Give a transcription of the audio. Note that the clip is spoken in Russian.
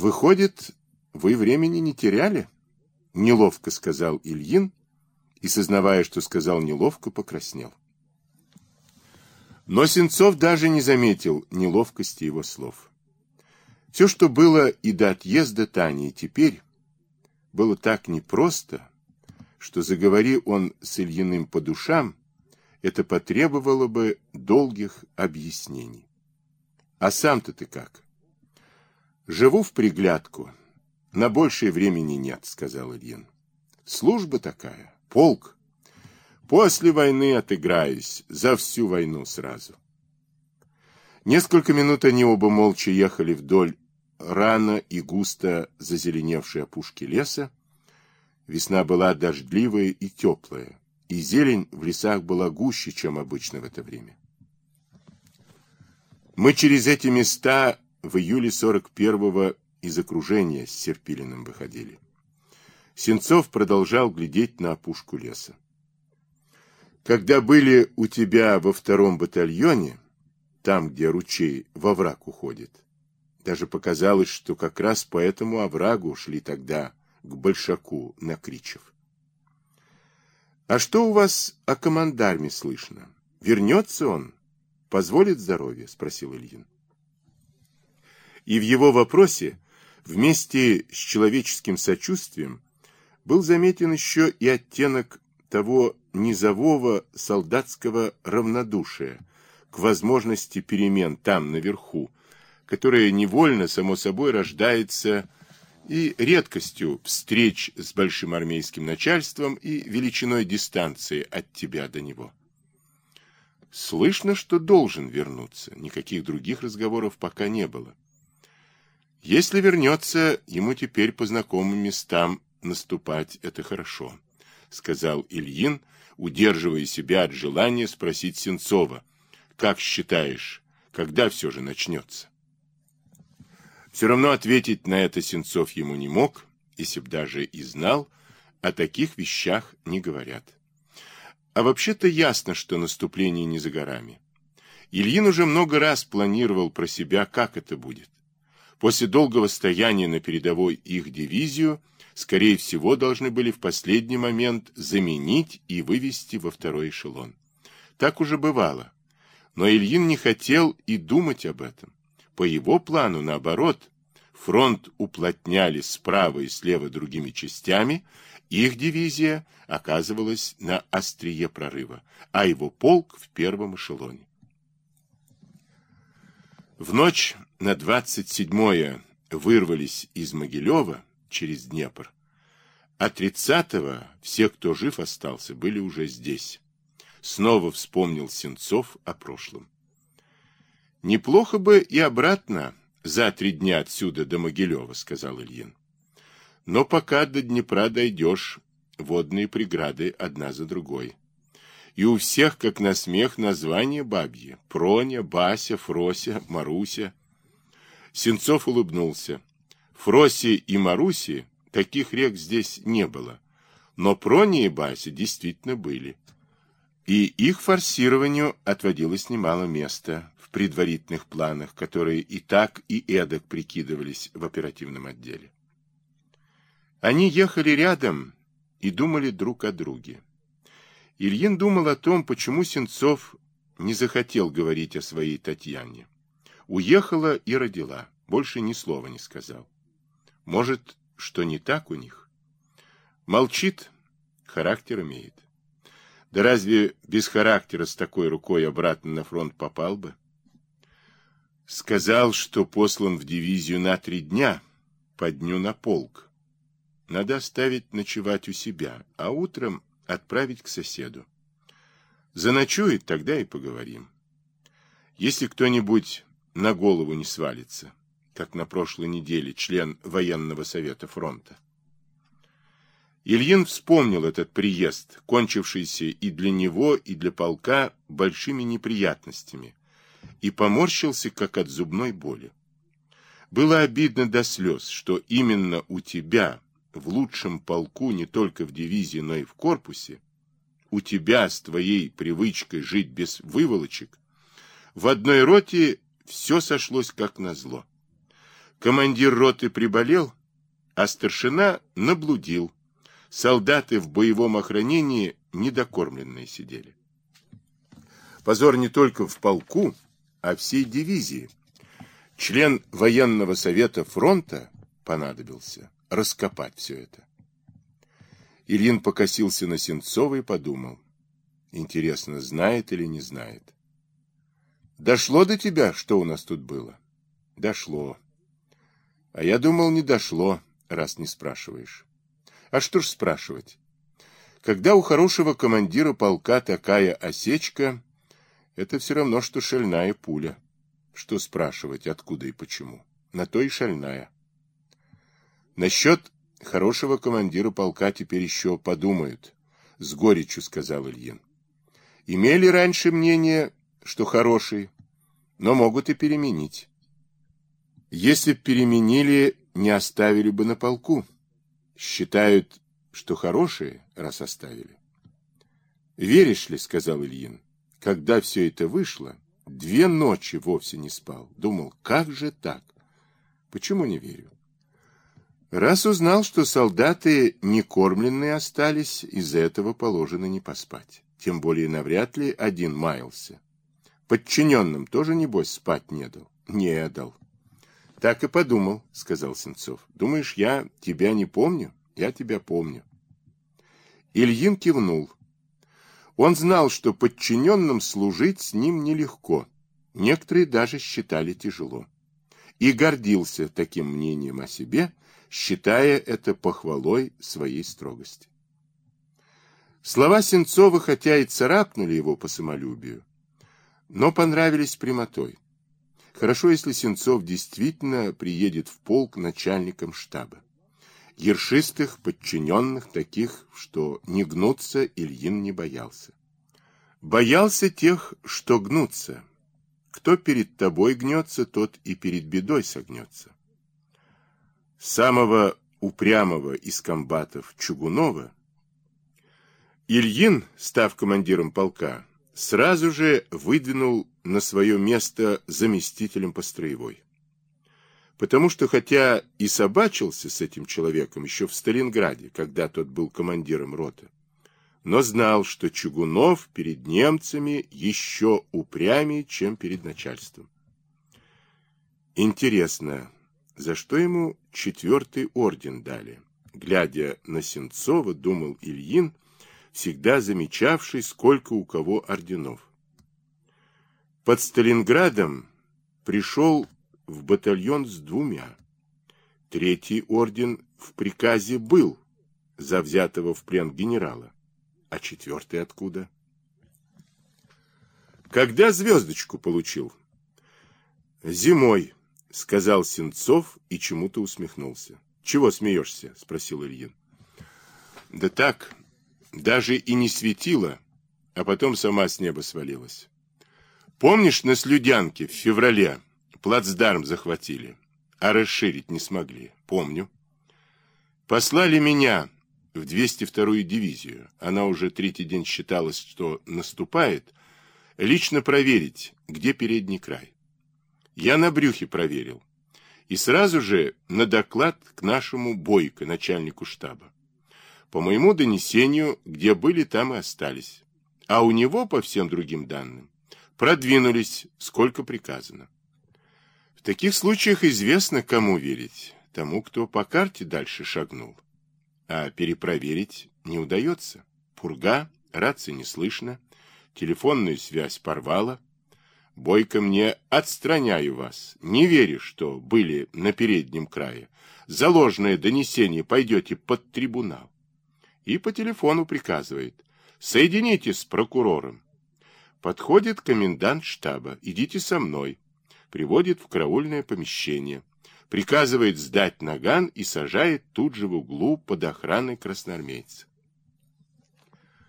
Выходит, вы времени не теряли? Неловко сказал Ильин и, сознавая, что сказал неловко, покраснел. Но Сенцов даже не заметил неловкости его слов. Все, что было и до отъезда Тани, и теперь, было так непросто, что заговори он с Ильиным по душам, это потребовало бы долгих объяснений. А сам-то ты как? Живу в приглядку. На большее времени нет, сказал Ильин. Служба такая, полк. После войны отыграюсь, за всю войну сразу. Несколько минут они оба молча ехали вдоль рано и густо зазеленевшей опушки леса. Весна была дождливая и теплая, и зелень в лесах была гуще, чем обычно в это время. Мы через эти места в июле 41-го из окружения с Серпилиным выходили. Сенцов продолжал глядеть на опушку леса. Когда были у тебя во втором батальоне, там, где ручей во враг уходит, даже показалось, что как раз по этому оврагу шли тогда к Большаку на Кричев. «А что у вас о командарме слышно? Вернется он? Позволит здоровье?» — спросил Ильин. И в его вопросе, вместе с человеческим сочувствием, был заметен еще и оттенок того низового солдатского равнодушия к возможности перемен там, наверху, которое невольно, само собой, рождается и редкостью встреч с большим армейским начальством и величиной дистанции от тебя до него. Слышно, что должен вернуться. Никаких других разговоров пока не было. Если вернется, ему теперь по знакомым местам наступать это хорошо, сказал Ильин, удерживая себя от желания спросить Сенцова. Как считаешь, когда все же начнется? Все равно ответить на это Сенцов ему не мог, если б даже и знал, о таких вещах не говорят. А вообще-то ясно, что наступление не за горами. Ильин уже много раз планировал про себя, как это будет. После долгого стояния на передовой их дивизию, скорее всего, должны были в последний момент заменить и вывести во второй эшелон. Так уже бывало. Но Ильин не хотел и думать об этом. По его плану, наоборот, фронт уплотняли справа и слева другими частями, их дивизия оказывалась на острие прорыва, а его полк в первом эшелоне. В ночь на 27-е вырвались из Могилева через Днепр, а 30-го все, кто жив остался, были уже здесь. Снова вспомнил Сенцов о прошлом. Неплохо бы и обратно за три дня отсюда до Могилева, сказал Ильин. Но пока до Днепра дойдешь, водные преграды одна за другой. И у всех, как на смех, названия бабьи. Проня, Бася, Фрося, Маруся. Сенцов улыбнулся. Фроси и Маруси таких рек здесь не было. Но Проня и Бася действительно были. И их форсированию отводилось немало места в предварительных планах, которые и так, и эдак прикидывались в оперативном отделе. Они ехали рядом и думали друг о друге. Ильин думал о том, почему Сенцов не захотел говорить о своей Татьяне. Уехала и родила, больше ни слова не сказал. Может, что не так у них? Молчит, характер имеет. Да разве без характера с такой рукой обратно на фронт попал бы? Сказал, что послан в дивизию на три дня, по дню на полк. Надо оставить ночевать у себя, а утром отправить к соседу. Заночует, тогда и поговорим. Если кто-нибудь на голову не свалится, как на прошлой неделе член военного совета фронта. Ильин вспомнил этот приезд, кончившийся и для него, и для полка большими неприятностями, и поморщился, как от зубной боли. Было обидно до слез, что именно у тебя, в лучшем полку, не только в дивизии, но и в корпусе, у тебя с твоей привычкой жить без выволочек, в одной роте все сошлось как назло. Командир роты приболел, а старшина наблудил. Солдаты в боевом охранении недокормленные сидели. Позор не только в полку, а всей дивизии. Член военного совета фронта понадобился раскопать все это. Ильин покосился на Сенцова и подумал. Интересно, знает или не знает. Дошло до тебя, что у нас тут было? Дошло. А я думал, не дошло, раз не спрашиваешь. А что ж спрашивать? Когда у хорошего командира полка такая осечка, это все равно, что шальная пуля. Что спрашивать, откуда и почему? На то и шальная. Насчет хорошего командира полка теперь еще подумают, с горечью сказал Ильин. Имели раньше мнение, что хороший, но могут и переменить. Если переменили, не оставили бы на полку. Считают, что хорошие, раз оставили. Веришь ли, сказал Ильин, когда все это вышло, две ночи вовсе не спал. Думал, как же так? Почему не верю? Раз узнал, что солдаты не кормленные остались, из-за этого положено не поспать. Тем более навряд ли один маялся. Подчиненным тоже, небось, спать не дал? Не дал. Так и подумал, сказал Сенцов. Думаешь, я тебя не помню? Я тебя помню. Ильин кивнул. Он знал, что подчиненным служить с ним нелегко. Некоторые даже считали тяжело. И гордился таким мнением о себе, считая это похвалой своей строгости. Слова Сенцова, хотя и царапнули его по самолюбию, но понравились прямотой. Хорошо, если Сенцов действительно приедет в полк начальником штаба. Ершистых, подчиненных, таких, что не гнутся, Ильин не боялся. Боялся тех, что гнутся. Кто перед тобой гнется, тот и перед бедой согнется самого упрямого из комбатов Чугунова, Ильин, став командиром полка, сразу же выдвинул на свое место заместителем по строевой. Потому что, хотя и собачился с этим человеком еще в Сталинграде, когда тот был командиром роты, но знал, что Чугунов перед немцами еще упрямее, чем перед начальством. Интересно, за что ему четвертый орден дали. Глядя на Сенцова, думал Ильин, всегда замечавший, сколько у кого орденов. Под Сталинградом пришел в батальон с двумя. Третий орден в приказе был за взятого в плен генерала. А четвертый откуда? Когда звездочку получил? Зимой — сказал Сенцов и чему-то усмехнулся. — Чего смеешься? — спросил Ильин. — Да так, даже и не светило, а потом сама с неба свалилась. Помнишь, на Слюдянке в феврале плацдарм захватили, а расширить не смогли? Помню. Послали меня в 202-ю дивизию, она уже третий день считалась, что наступает, лично проверить, где передний край. Я на брюхе проверил. И сразу же на доклад к нашему Бойко, начальнику штаба. По моему донесению, где были, там и остались. А у него, по всем другим данным, продвинулись, сколько приказано. В таких случаях известно, кому верить. Тому, кто по карте дальше шагнул. А перепроверить не удается. Пурга, рации не слышно, телефонную связь порвала, Бойко мне отстраняю вас. Не верю, что были на переднем крае. За ложное донесение пойдете под трибунал. И по телефону приказывает. Соединитесь с прокурором. Подходит комендант штаба. Идите со мной. Приводит в караульное помещение. Приказывает сдать наган и сажает тут же в углу под охраной красноармейца.